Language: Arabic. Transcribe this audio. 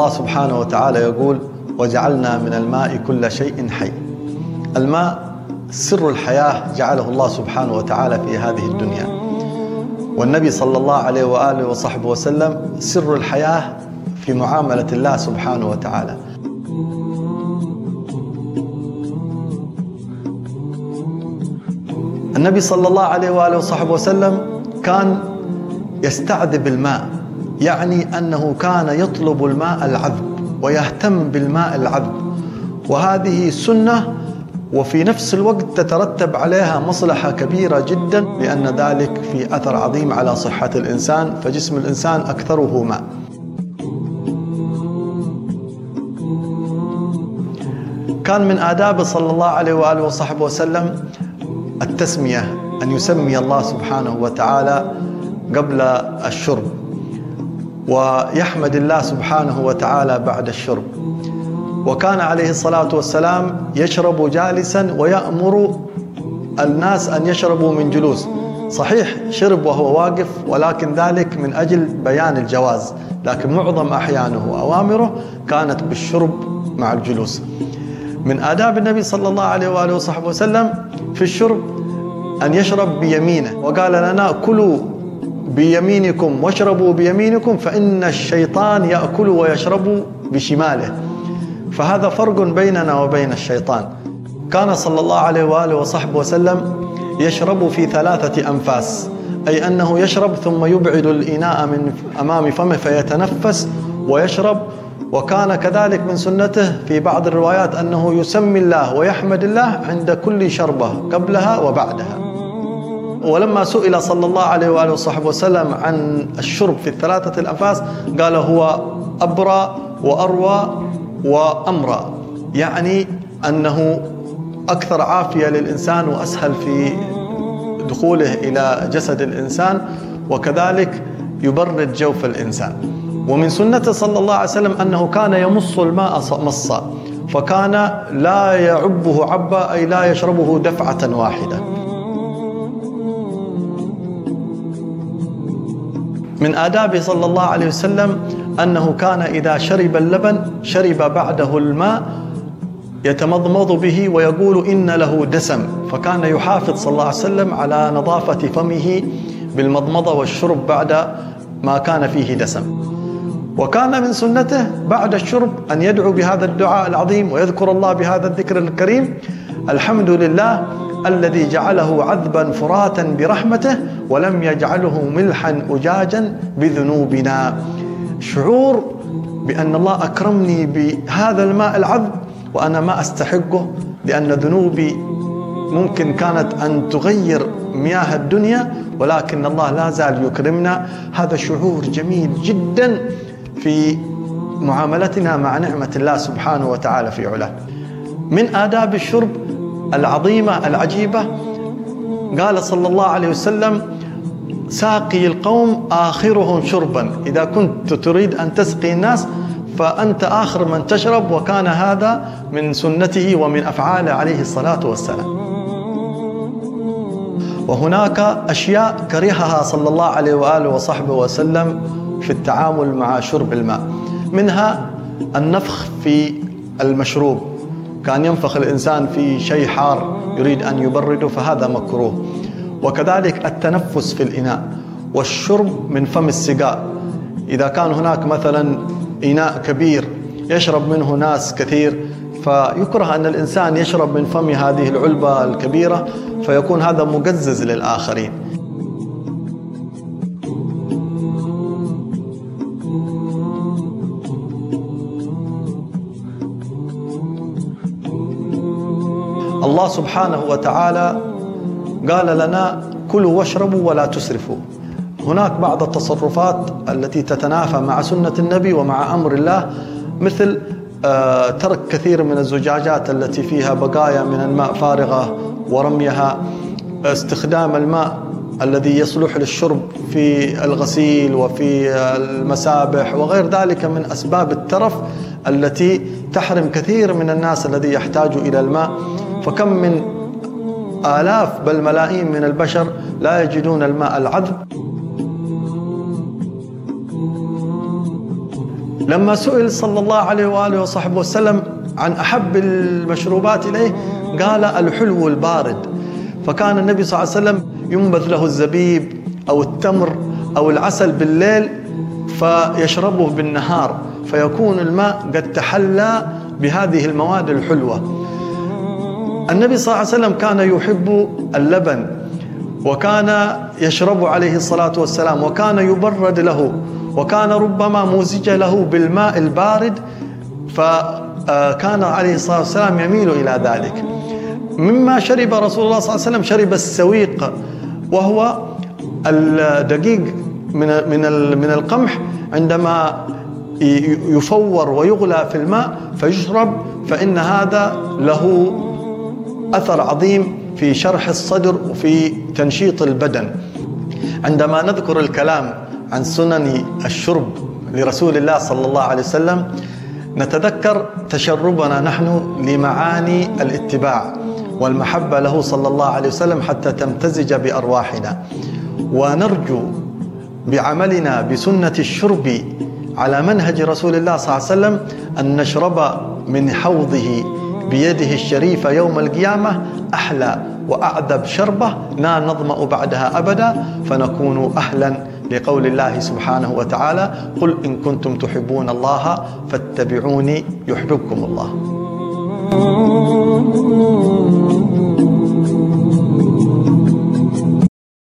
الله سبحانه وتعالى يقول وجعلنا من الماء كل شيء حي. الماء سر الحياة جعله الله سبحانه وتعالى في هذه الدنيا. والنبي صلى الله عليه وآله وصحبه وسلم سر الحياة في معاملة الله سبحانه وتعالى. النبي صلى الله عليه وآله وصحبه وسلم كان يستعذب الماء. يعني أنه كان يطلب الماء العذب ويهتم بالماء العذب. وهذه سنة وفي نفس الوقت تترتب عليها مصلحة كبيرة جدا لأن ذلك في أثر عظيم على صحة الإنسان فجسم الإنسان أكثره ماء. كان من آدابه صلى الله عليه وآله وصحبه وسلم التسمية أن يسمي الله سبحانه وتعالى قبل الشرب. ويحمد الله سبحانه وتعالى بعد الشرب. وكان عليه الصلاة والسلام يشرب جالسا ويأمر الناس أن يشربوا من جلوس. صحيح شرب وهو واقف ولكن ذلك من أجل بيان الجواز لكن معظم أحيانه وأوامره كانت بالشرب مع الجلوس. من آداب النبي صلى الله عليه وآله وصحبه وسلم في الشرب أن يشرب بيمينه. وقال لنا كلوا بيمينكم واشربوا بيمينكم فإن الشيطان يأكل ويشرب بشماله. فهذا فرق بيننا وبين الشيطان. كان صلى الله عليه وآله وصحبه وسلم يشرب في ثلاثة أنفاس أي أنه يشرب ثم يبعد الإناء من أمام فمه فيتنفس ويشرب. وكان كذلك من سنته في بعض الروايات أنه يسمي الله ويحمد الله عند كل شربة قبلها وبعدها. ولما سئل صلى الله عليه وآله وصحبه وسلم عن الشرب في الثلاثة الأنفاس قال هو أبرى وأروى وأمرى. يعني أنه أكثر عافية للإنسان وأسهل في دخوله إلى جسد الإنسان وكذلك يبرد جوف الإنسان. ومن سنته صلى الله عليه وسلم أنه كان يمص الماء مصا فكان لا يعبه عبا أي لا يشربه دفعة واحدة. من آدابه صلى الله عليه وسلم أنه كان إذا شرب اللبن شرب بعده الماء يتمضمض به ويقول إن له دسم. فكان يحافظ صلى الله عليه وسلم على نظافة فمه بالمضمضة والشرب بعد ما كان فيه دسم. وكان من سنته بعد الشرب أن يدعو بهذا الدعاء العظيم ويذكر الله بهذا الذكر الكريم الحمد لله الذي جعله عذبا فراتا برحمته ولم يجعله ملحا أجاجا بذنوبنا. شعور بأن الله أكرمني بهذا الماء العذب وأنا ما أستحقه لأن ذنوبي ممكن كانت أن تغير مياه الدنيا ولكن الله لا زال يكرمنا. هذا شعور جميل جدا في معاملتنا مع نعمة الله سبحانه وتعالى في علاه. من آداب الشرب العظيمة العجيبة. قال صلى الله عليه وسلم ساقي القوم آخرهم شربا. إذا كنت تريد أن تسقي الناس فأنت آخر من تشرب وكان هذا من سنته ومن أفعاله عليه الصلاة والسلام. وهناك أشياء كرهها صلى الله عليه وآله وصحبه وسلم في التعامل مع شرب الماء منها النفخ في المشروب. كان ينفخ الإنسان في شيء حار يريد أن يبرده فهذا مكروه. وكذلك التنفس في الإناء والشرب من فم السقاء إذا كان هناك مثلا إناء كبير يشرب منه ناس كثير فيكره أن الإنسان يشرب من فم هذه العلبة الكبيرة فيكون هذا مقزز للآخرين. الله سبحانه وتعالى قال لنا كلوا واشربوا ولا تسرفوا. هناك بعض التصرفات التي تتنافى مع سنة النبي ومع أمر الله مثل آه، ترك كثير من الزجاجات التي فيها بقايا من الماء فارغة ورميها استخدام الماء الذي يصلح للشرب في الغسيل وفي المسابح وغير ذلك من أسباب الترف التي تحرم كثير من الناس الذي يحتاج إلى الماء. فكم من آلاف بل ملايين من البشر لا يجدون الماء العذب. لما سئل صلى الله عليه وآله وصحبه وسلم عن أحب المشروبات إليه قال الحلو البارد. فكان النبي صلى الله عليه وسلم ينبذ له الزبيب أو التمر أو العسل بالليل فيشربه بالنهار فيكون الماء قد تحلى بهذه المواد الحلوة. النبي صلى الله عليه وسلم كان يحب اللبن وكان يشرب عليه الصلاة والسلام وكان يبرد له وكان ربما موزج له بالماء البارد فكان عليه الصلاة والسلام يميل إلى ذلك. مما شرب رسول الله صلى الله عليه وسلم شرب السويق وهو الدقيق من من من القمح عندما يفور ويغلى في الماء فيشرب فإن هذا له أثر عظيم في شرح الصدر وفي تنشيط البدن. عندما نذكر الكلام عن سنن الشرب لرسول الله صلى الله عليه وسلم نتذكر تشربنا نحن لمعاني الاتباع والمحبة له صلى الله عليه وسلم حتى تمتزج بأرواحنا. ونرجو بعملنا بسنة الشرب على منهج رسول الله صلى الله عليه وسلم أن نشرب من حوضه بيده الشريفة يوم القيامة أحلى وأعذب شربة لا نظمأ بعدها أبدا فنكون أهلا لقول الله سبحانه وتعالى قل إن كنتم تحبون الله فاتبعوني يحببكم الله.